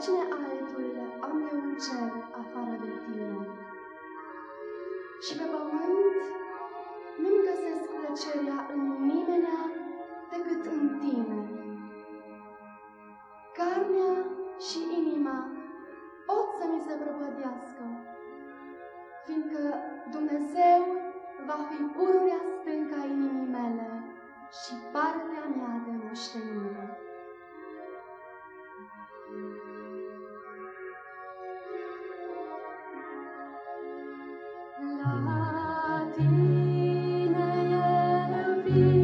Pe cine altul am eu în cer afară de tine? Și pe pământ nu-mi găsesc plăcerea în nimenea decât în tine. Carnea și inima pot să mi se prăpădească, fiindcă Dumnezeu va fi pururea stâncă a inimii mele și partea mea de moștenire. Eu